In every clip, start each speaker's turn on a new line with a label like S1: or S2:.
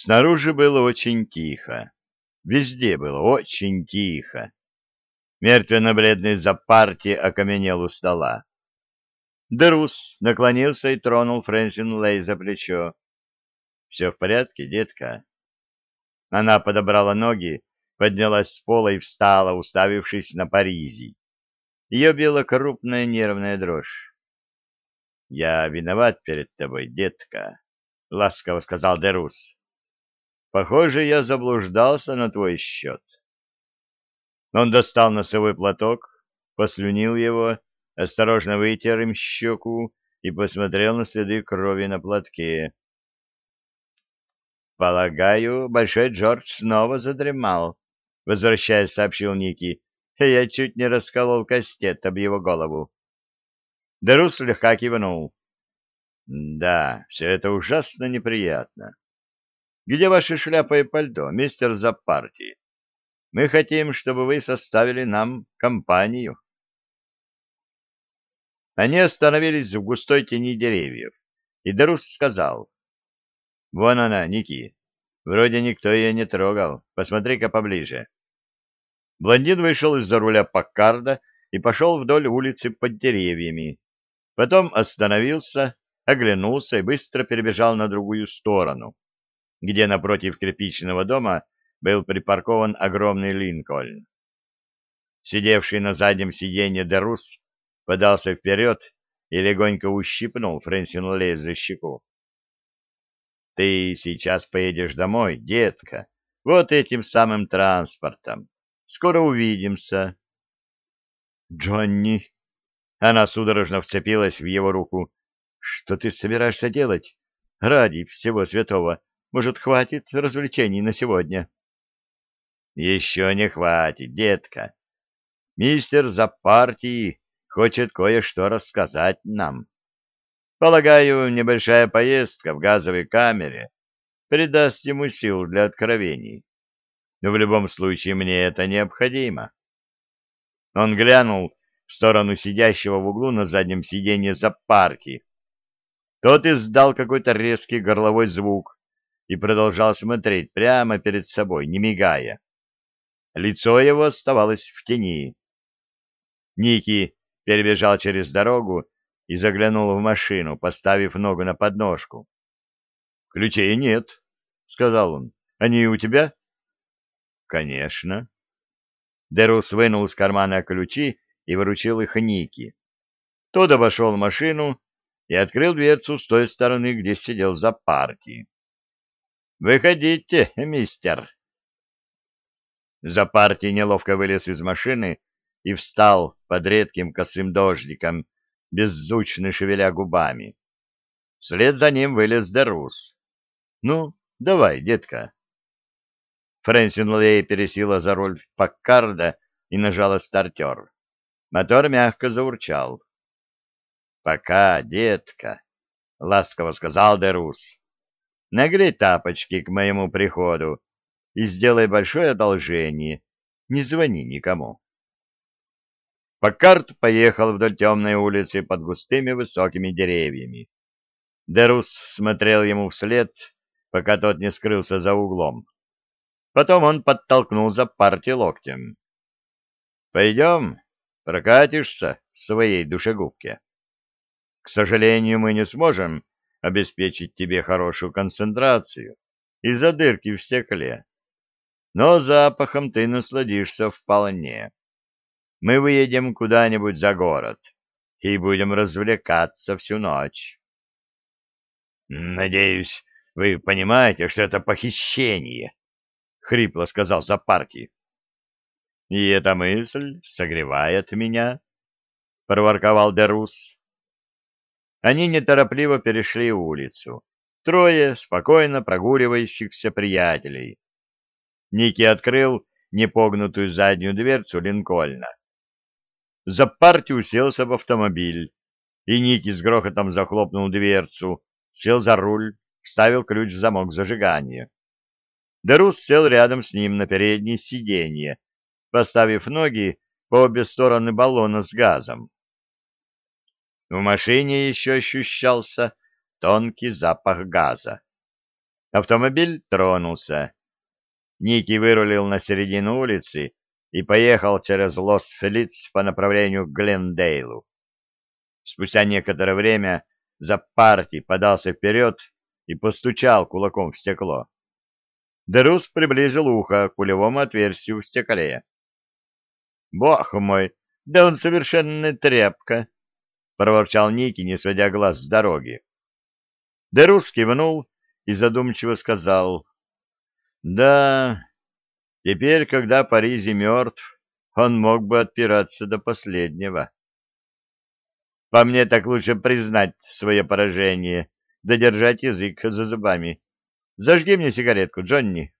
S1: Снаружи было очень тихо. Везде было очень тихо. Мертвенно-бледный Запарти окаменел у стола. Дерус наклонился и тронул Фрэнсин Лей за плечо. — Все в порядке, детка? Она подобрала ноги, поднялась с пола и встала, уставившись на Паризи. Ее била крупная нервная дрожь. — Я виноват перед тобой, детка, — ласково сказал Дерус. — Похоже, я заблуждался на твой счет. Он достал носовой платок, послюнил его, осторожно вытер им щеку и посмотрел на следы крови на платке. «Полагаю, Большой Джордж снова задремал», — возвращаясь, сообщил Ники. «Я чуть не расколол кастет об его голову». Дерус слегка кивнул. «Да, все это ужасно неприятно. Где ваши шляпа и пальто, мистер Запарти? Мы хотим, чтобы вы составили нам компанию». Они остановились в густой тени деревьев, и Дерус сказал, Вон она, Ники. Вроде никто ее не трогал. Посмотри-ка поближе. Блондин вышел из-за руля Паккарда и пошел вдоль улицы под деревьями. Потом остановился, оглянулся и быстро перебежал на другую сторону, где напротив кирпичного дома был припаркован огромный Линкольн. Сидевший на заднем сиденье Дерус подался вперед и легонько ущипнул Фрэнсин Лей за щеку. Ты сейчас поедешь домой, детка, вот этим самым транспортом. Скоро увидимся. Джонни. Она судорожно вцепилась в его руку. Что ты собираешься делать? Ради всего святого. Может, хватит развлечений на сегодня? Еще не хватит, детка. Мистер за партией хочет кое-что рассказать нам. Полагаю, небольшая поездка в газовой камере придаст ему сил для откровений. Но в любом случае мне это необходимо. Он глянул в сторону сидящего в углу на заднем сиденье за парки. Тот издал какой-то резкий горловой звук и продолжал смотреть прямо перед собой, не мигая. Лицо его оставалось в тени. Ники перебежал через дорогу и заглянул в машину, поставив ногу на подножку. — Ключей нет, — сказал он. — Они у тебя? — Конечно. Дерус вынул из кармана ключи и выручил их Ники. Тот обошел машину и открыл дверцу с той стороны, где сидел за парки. — Выходите, мистер. За парти неловко вылез из машины и встал под редким косым дождиком, беззвучно шевеля губами. Вслед за ним вылез Дерус. — Ну, давай, детка. Фрэнсин Лей пересила за руль Паккарда и нажала стартер. Мотор мягко заурчал. — Пока, детка, — ласково сказал Дерус. — Нагрей тапочки к моему приходу и сделай большое одолжение. Не звони никому. Паккарт поехал вдоль темной улицы под густыми высокими деревьями. Дерус смотрел ему вслед, пока тот не скрылся за углом. Потом он подтолкнул за парти локтем. — Пойдем, прокатишься в своей душегубке. К сожалению, мы не сможем обеспечить тебе хорошую концентрацию из-за дырки в стекле, но запахом ты насладишься вполне мы выедем куда-нибудь за город и будем развлекаться всю ночь. — Надеюсь, вы понимаете, что это похищение, — хрипло сказал Запарки. — И эта мысль согревает меня, — проворковал Дерус. Они неторопливо перешли улицу. Трое спокойно прогуливающихся приятелей. Ники открыл непогнутую заднюю дверцу Линкольна за партию уселся в автомобиль, и Ники с грохотом захлопнул дверцу, сел за руль, вставил ключ в замок зажигания. Дерус сел рядом с ним на переднее сиденье, поставив ноги по обе стороны баллона с газом. В машине еще ощущался тонкий запах газа. Автомобиль тронулся. Ники вырулил на середину улицы и поехал через Лос-Фелиц по направлению к Глендейлу. Спустя некоторое время Запарти подался вперед и постучал кулаком в стекло. Дерус приблизил ухо к пулевому отверстию в стекле. «Бог мой, да он совершенно тряпка!» — проворчал Ники, не сводя глаз с дороги. Дерус кивнул и задумчиво сказал. «Да, теперь, когда Паризи мертв, он мог бы отпираться до последнего». По мне так лучше признать свое поражение, додержать язык за зубами. Зажги мне сигаретку, Джонни.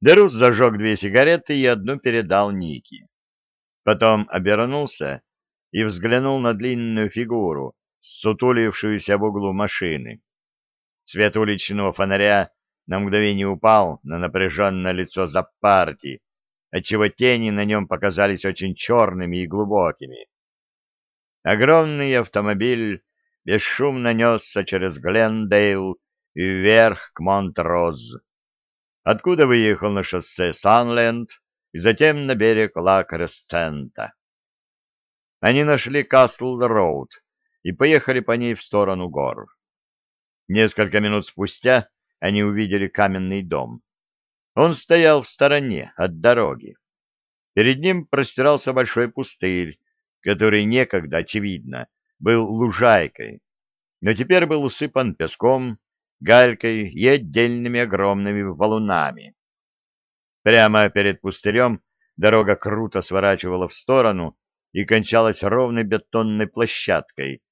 S1: Дерус зажег две сигареты и одну передал Ники. Потом обернулся и взглянул на длинную фигуру, сутулившуюся в углу машины. Свет уличного фонаря на мгновение упал на напряженное лицо Запарти, отчего тени на нем показались очень черными и глубокими. Огромный автомобиль бесшумно несся через Глендейл и вверх к Монт-Роз, откуда выехал на шоссе Санленд и затем на берег Ла-Кресцента. Они нашли Касл-Роуд и поехали по ней в сторону гор. Несколько минут спустя они увидели каменный дом. Он стоял в стороне от дороги. Перед ним простирался большой пустырь, который некогда, очевидно, был лужайкой, но теперь был усыпан песком, галькой и отдельными огромными валунами. Прямо перед пустырем дорога круто сворачивала в сторону и кончалась ровной бетонной площадкой,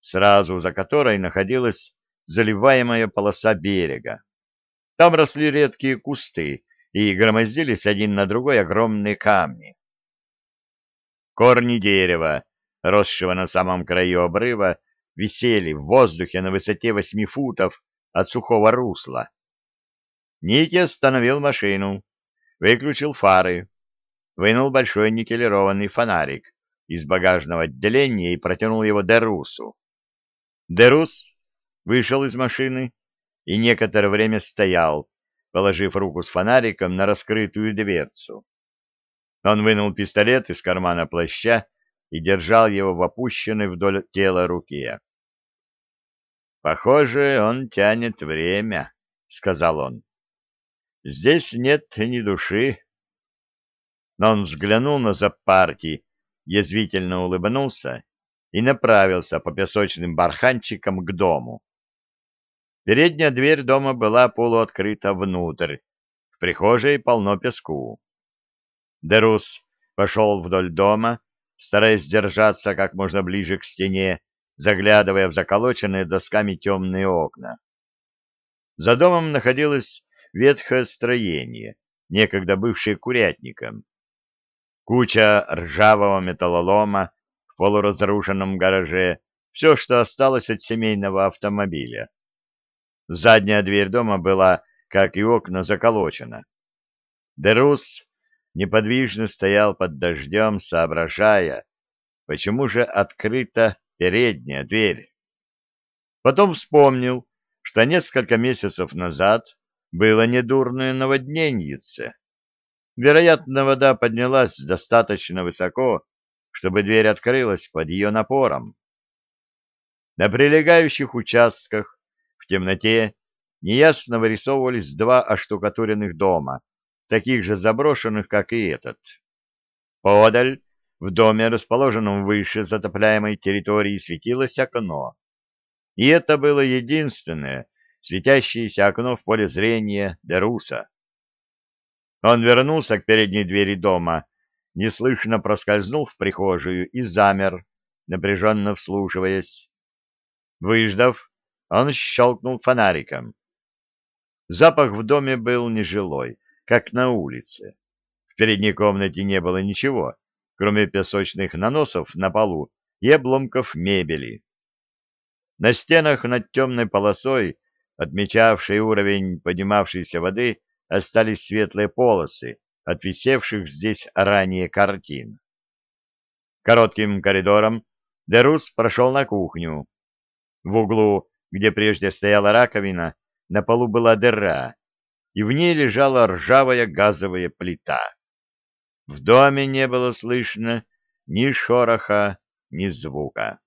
S1: сразу за которой находилась заливаемая полоса берега. Там росли редкие кусты и громоздились один на другой огромные камни. Корни дерева, росшего на самом краю обрыва, висели в воздухе на высоте восьми футов от сухого русла. Ники остановил машину, выключил фары, вынул большой никелированный фонарик из багажного отделения и протянул его Дерусу. Дерус вышел из машины и некоторое время стоял, положив руку с фонариком на раскрытую дверцу. Он вынул пистолет из кармана плаща и держал его в опущенной вдоль тела руке. «Похоже, он тянет время», — сказал он. «Здесь нет ни души». Но он взглянул на запарки, язвительно улыбнулся и направился по песочным барханчикам к дому. Передняя дверь дома была полуоткрыта внутрь. В прихожей полно песку. Дерус пошел вдоль дома, стараясь держаться как можно ближе к стене, заглядывая в заколоченные досками темные окна. За домом находилось ветхое строение, некогда бывшее курятником. Куча ржавого металлолома в полуразрушенном гараже, все, что осталось от семейного автомобиля. Задняя дверь дома была, как и окна, заколочена. Дерус неподвижно стоял под дождем, соображая, почему же открыта передняя дверь. Потом вспомнил, что несколько месяцев назад было недурное наводнение. Вероятно, вода поднялась достаточно высоко, чтобы дверь открылась под ее напором. На прилегающих участках в темноте неясно вырисовывались два оштукатуренных дома, таких же заброшенных, как и этот. Подаль, в доме, расположенном выше затопляемой территории, светилось окно. И это было единственное светящееся окно в поле зрения Деруса. Он вернулся к передней двери дома, неслышно проскользнул в прихожую и замер, напряженно вслушиваясь. Выждав, он щелкнул фонариком. Запах в доме был нежилой, как на улице. В передней комнате не было ничего, кроме песочных наносов на полу и обломков мебели. На стенах над темной полосой, отмечавшей уровень поднимавшейся воды, остались светлые полосы от висевших здесь ранее картин. Коротким коридором Дерус прошел на кухню. В углу, где прежде стояла раковина, на полу была дыра, и в ней лежала ржавая газовая плита. В доме не было слышно ни шороха, ни звука.